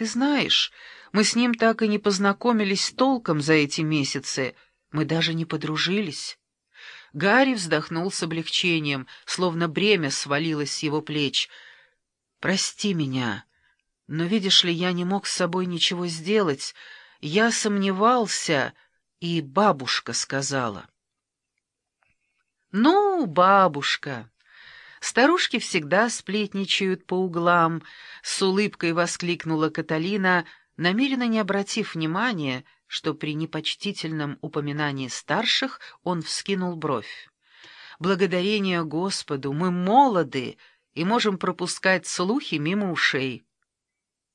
Ты знаешь, мы с ним так и не познакомились толком за эти месяцы, мы даже не подружились». Гарри вздохнул с облегчением, словно бремя свалилось с его плеч. «Прости меня, но, видишь ли, я не мог с собой ничего сделать. Я сомневался, и бабушка сказала». «Ну, бабушка!» Старушки всегда сплетничают по углам, — с улыбкой воскликнула Каталина, намеренно не обратив внимания, что при непочтительном упоминании старших он вскинул бровь. «Благодарение Господу мы молоды и можем пропускать слухи мимо ушей».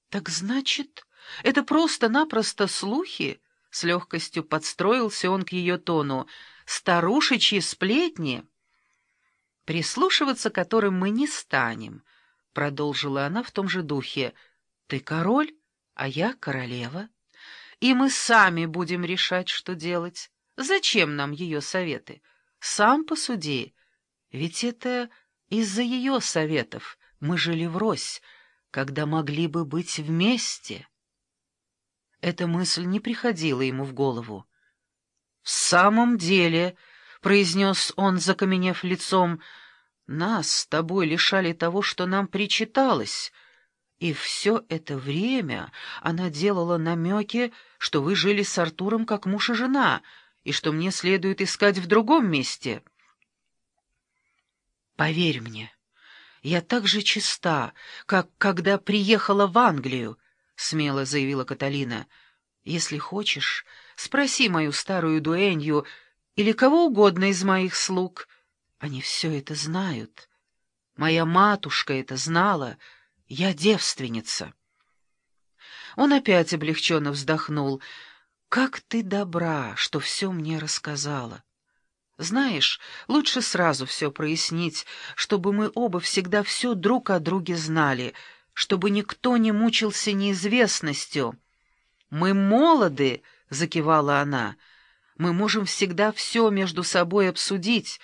«Так значит, это просто-напросто слухи?» — с легкостью подстроился он к ее тону. «Старушечьи сплетни?» Прислушиваться которым мы не станем, — продолжила она в том же духе. — Ты король, а я королева. И мы сами будем решать, что делать. Зачем нам ее советы? Сам посуди. Ведь это из-за ее советов мы жили врозь, когда могли бы быть вместе. Эта мысль не приходила ему в голову. — В самом деле... — произнес он, закаменев лицом, — «нас с тобой лишали того, что нам причиталось». И все это время она делала намеки, что вы жили с Артуром как муж и жена, и что мне следует искать в другом месте. Поверь мне, я так же чиста, как когда приехала в Англию, — смело заявила Каталина. Если хочешь, спроси мою старую дуэнью, — или кого угодно из моих слуг. Они все это знают. Моя матушка это знала. Я девственница. Он опять облегченно вздохнул. «Как ты добра, что все мне рассказала. Знаешь, лучше сразу все прояснить, чтобы мы оба всегда все друг о друге знали, чтобы никто не мучился неизвестностью». «Мы молоды», — закивала она, — мы можем всегда все между собой обсудить.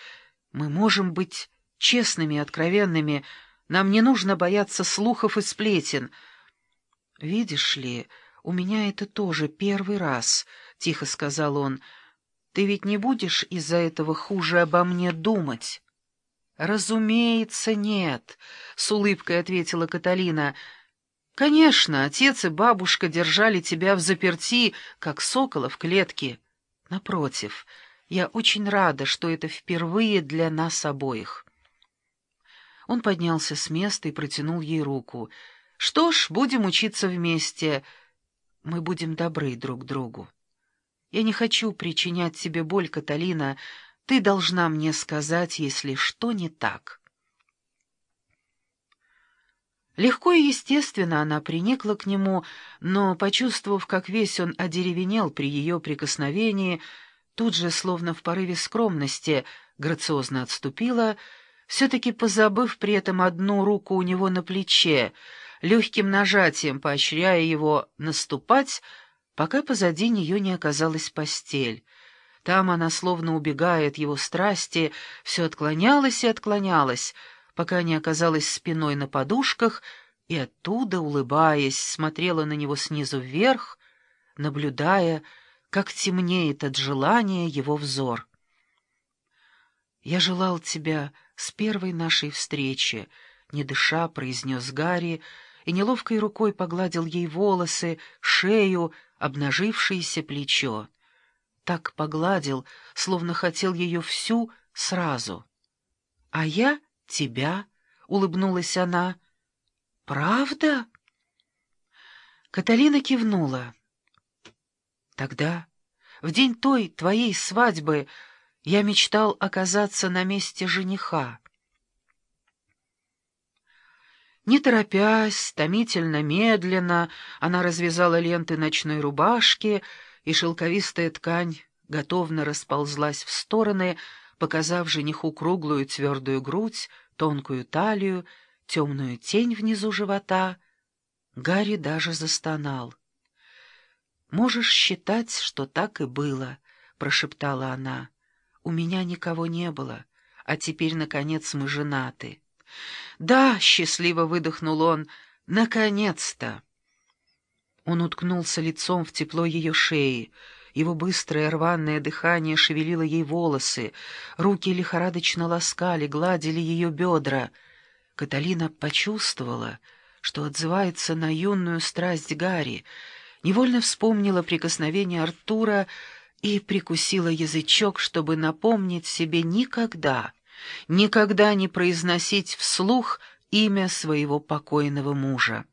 Мы можем быть честными и откровенными. Нам не нужно бояться слухов и сплетен. «Видишь ли, у меня это тоже первый раз», — тихо сказал он. «Ты ведь не будешь из-за этого хуже обо мне думать?» «Разумеется, нет», — с улыбкой ответила Каталина. «Конечно, отец и бабушка держали тебя в заперти, как сокола в клетке». Напротив, я очень рада, что это впервые для нас обоих. Он поднялся с места и протянул ей руку. «Что ж, будем учиться вместе. Мы будем добры друг другу. Я не хочу причинять тебе боль, Каталина. Ты должна мне сказать, если что не так». Легко и естественно она приникла к нему, но, почувствовав, как весь он одеревенел при ее прикосновении, тут же, словно в порыве скромности, грациозно отступила, все-таки позабыв при этом одну руку у него на плече, легким нажатием поощряя его наступать, пока позади нее не оказалась постель. Там она, словно убегая от его страсти, все отклонялась и отклонялась, пока не оказалась спиной на подушках и оттуда, улыбаясь, смотрела на него снизу вверх, наблюдая, как темнеет от желания его взор. «Я желал тебя с первой нашей встречи», — не дыша произнес Гарри, и неловкой рукой погладил ей волосы, шею, обнажившееся плечо. Так погладил, словно хотел ее всю сразу. А я «Тебя?» — улыбнулась она. «Правда?» Каталина кивнула. «Тогда, в день той твоей свадьбы, я мечтал оказаться на месте жениха». Не торопясь, томительно, медленно, она развязала ленты ночной рубашки, и шелковистая ткань готовно расползлась в стороны, показав жениху круглую твердую грудь, тонкую талию, темную тень внизу живота. Гарри даже застонал. «Можешь считать, что так и было», — прошептала она. «У меня никого не было, а теперь, наконец, мы женаты». «Да», — счастливо выдохнул он, — «наконец-то». Он уткнулся лицом в тепло ее шеи. Его быстрое рваное дыхание шевелило ей волосы, руки лихорадочно ласкали, гладили ее бедра. Каталина почувствовала, что отзывается на юную страсть Гарри, невольно вспомнила прикосновение Артура и прикусила язычок, чтобы напомнить себе никогда, никогда не произносить вслух имя своего покойного мужа.